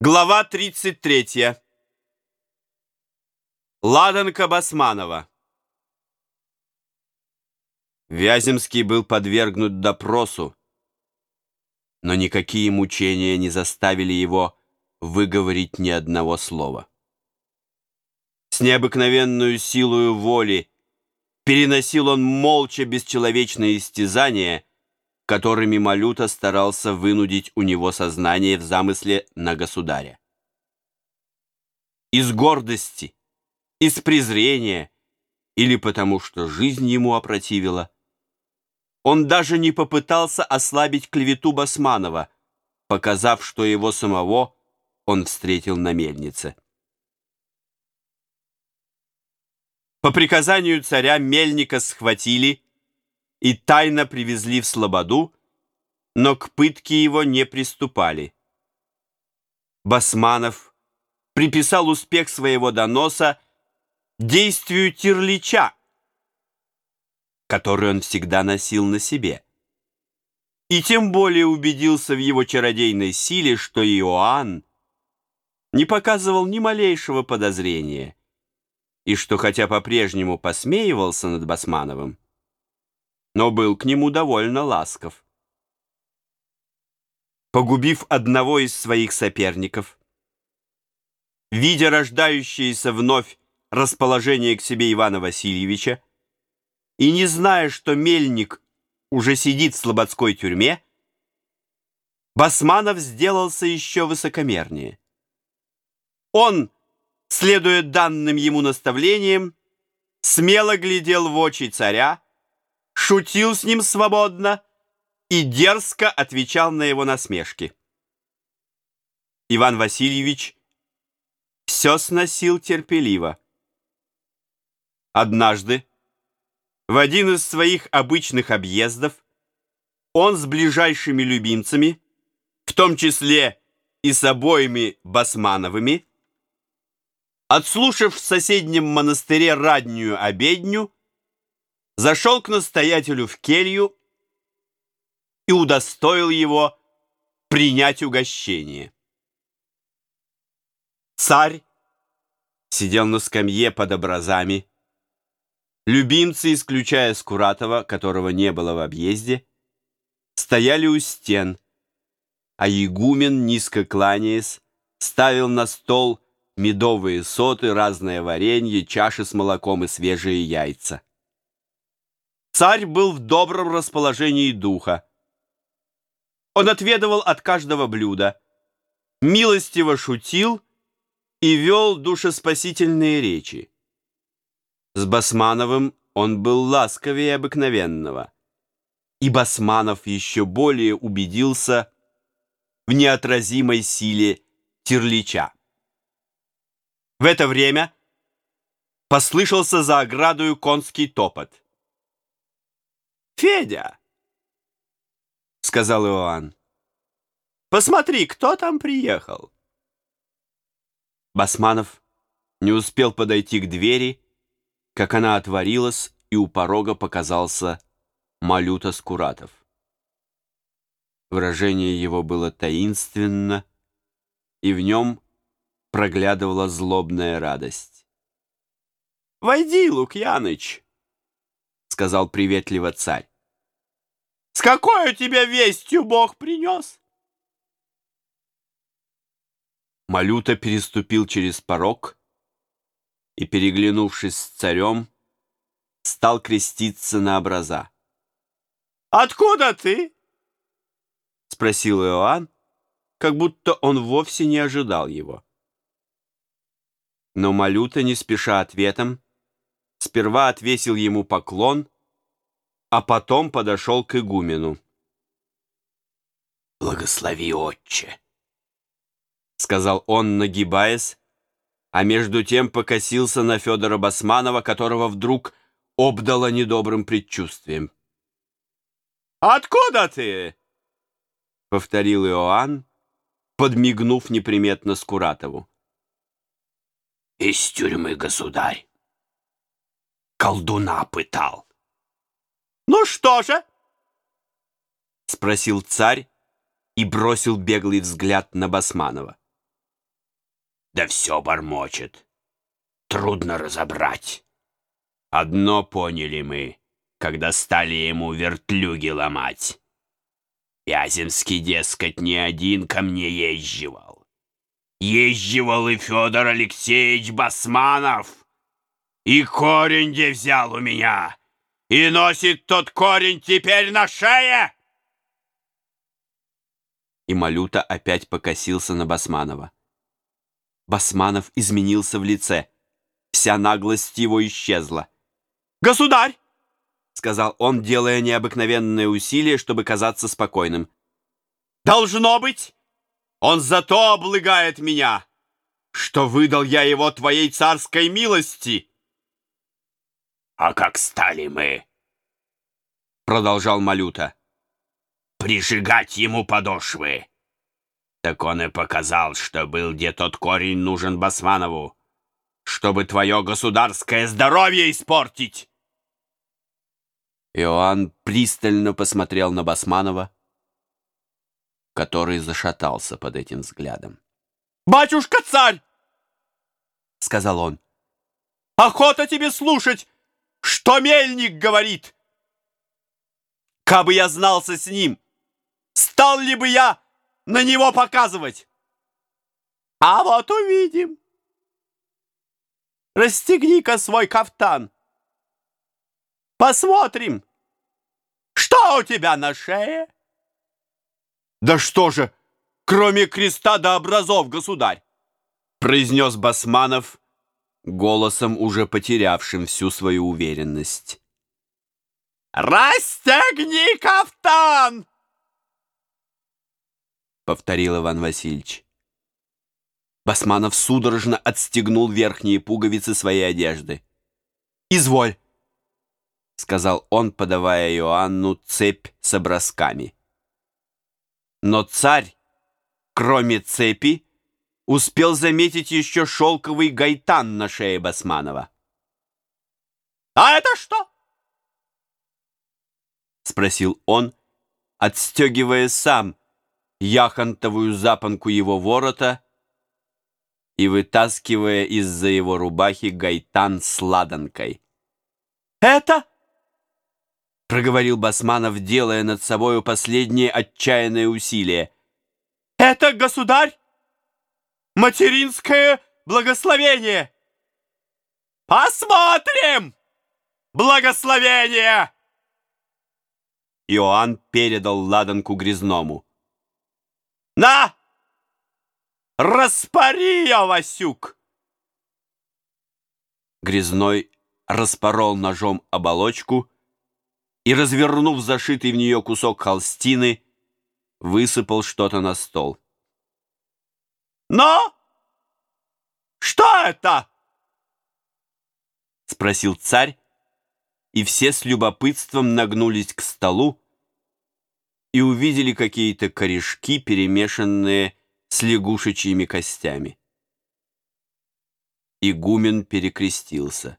Глава 33. Ладанка Басманова. Вяземский был подвергнут допросу, но никакие мучения не заставили его выговорить ни одного слова. С необыкновенную силою воли переносил он молча бесчеловечные истязания, которыми Малюта старался вынудить у него сознание в замысле на государя. Из гордости, из презрения или потому что жизнь ему опротивила, он даже не попытался ослабить клевету Басманова, показав, что его самого он встретил на мельнице. По приказанию царя мельника схватили и тайно привезли в Слободу, но к пытке его не приступали. Басманов приписал успех своего доноса действию Терлича, который он всегда носил на себе. И тем более убедился в его чародейной силе, что Иоанн не показывал ни малейшего подозрения, и что хотя по-прежнему посмеивался над Басмановым, но был к нему довольно ласков. Погубив одного из своих соперников, видя рождающееся вновь расположение к себе Ивана Васильевича и не зная, что мельник уже сидит в слободской тюрьме, Басманов сделался еще высокомернее. Он, следуя данным ему наставлениям, смело глядел в очи царя, шутил с ним свободно и дерзко отвечал на его насмешки. Иван Васильевич все сносил терпеливо. Однажды, в один из своих обычных объездов, он с ближайшими любимцами, в том числе и с обоими Басмановыми, отслушав в соседнем монастыре раднюю обедню, зашел к настоятелю в келью и удостоил его принять угощение. Царь сидел на скамье под образами. Любимцы, исключая Скуратова, которого не было в объезде, стояли у стен, а игумен, низко кланяясь, ставил на стол медовые соты, разное варенье, чаши с молоком и свежие яйца. Царь был в добром расположении духа. Он отведывал от каждого блюда, милостиво шутил и вел душеспасительные речи. С Басмановым он был ласковее обыкновенного, и Басманов еще более убедился в неотразимой силе Терлича. В это время послышался за оградою конский топот. «Федя!» — сказал Иоанн. «Посмотри, кто там приехал!» Басманов не успел подойти к двери, как она отворилась, и у порога показался Малюта Скуратов. Выражение его было таинственно, и в нем проглядывала злобная радость. «Войди, Лукьяныч!» Сказал приветливо царь. С какой у тебя вестью Бог принес? Малюта переступил через порог и, переглянувшись с царем, стал креститься на образа. «Откуда ты?» — спросил Иоанн, как будто он вовсе не ожидал его. Но Малюта, не спеша ответом, сперва отвесил ему поклон, а потом подошел к игумену. «Благослови, отче!» — сказал он, нагибаясь, а между тем покосился на Федора Басманова, которого вдруг обдало недобрым предчувствием. «Откуда ты?» — повторил Иоанн, подмигнув неприметно Скуратову. «Из тюрьмы, государь!» колдуна пытал. «Ну что же?» — спросил царь и бросил беглый взгляд на Басманова. да все бормочет. Трудно разобрать. Одно поняли мы, когда стали ему вертлюги ломать. Вяземский, дескать, не один ко мне езживал. Езживал и Федор Алексеевич Басманов. И корень где взял у меня. И носит тот корень теперь на шее. И Малюта опять покосился на Басманова. Басманов изменился в лице. Вся наглость его исчезла. «Государь!» — сказал он, делая необыкновенное усилие, чтобы казаться спокойным. «Должно быть, он зато облыгает меня, что выдал я его твоей царской милости!» «А как стали мы?» — продолжал Малюта. «Прижигать ему подошвы!» Так он и показал, что был где тот корень нужен Басманову, чтобы твое государское здоровье испортить!» Иоанн пристально посмотрел на Басманова, который зашатался под этим взглядом. «Батюшка-царь!» — сказал он. «Охота тебе слушать, что мельник говорит! Кабы я знался с ним, стал ли бы я на него показывать? А вот увидим. Расстегни-ка свой кафтан. Посмотрим, что у тебя на шее. Да что же, кроме креста до образов, государь, произнес Басманов голосом, уже потерявшим всю свою уверенность. «Расстегни кафтан!» — повторил Иван Васильевич. Басманов судорожно отстегнул верхние пуговицы своей одежды. «Изволь!» — сказал он, подавая Иоанну цепь с образками. Но царь, кроме цепи, успел заметить еще шелковый гайтан на шее Басманова. «А это что?» — спросил он, отстегивая сам яхонтовую запонку его ворота и вытаскивая из-за его рубахи гайтан с ладанкой. «Это?» — проговорил Басманов, делая над собою последнее отчаянное усилие. «Это, государь, материнское благословение! Посмотрим! Благословение!» Иоанн передал ладанку грязному. «На! Распори я, Васюк!» Грязной распорол ножом оболочку и, развернув зашитый в нее кусок холстины, высыпал что-то на стол. «Но? Что это?» — спросил царь, и все с любопытством нагнулись к столу и увидели какие-то корешки, перемешанные с лягушечьими костями. Игумен перекрестился.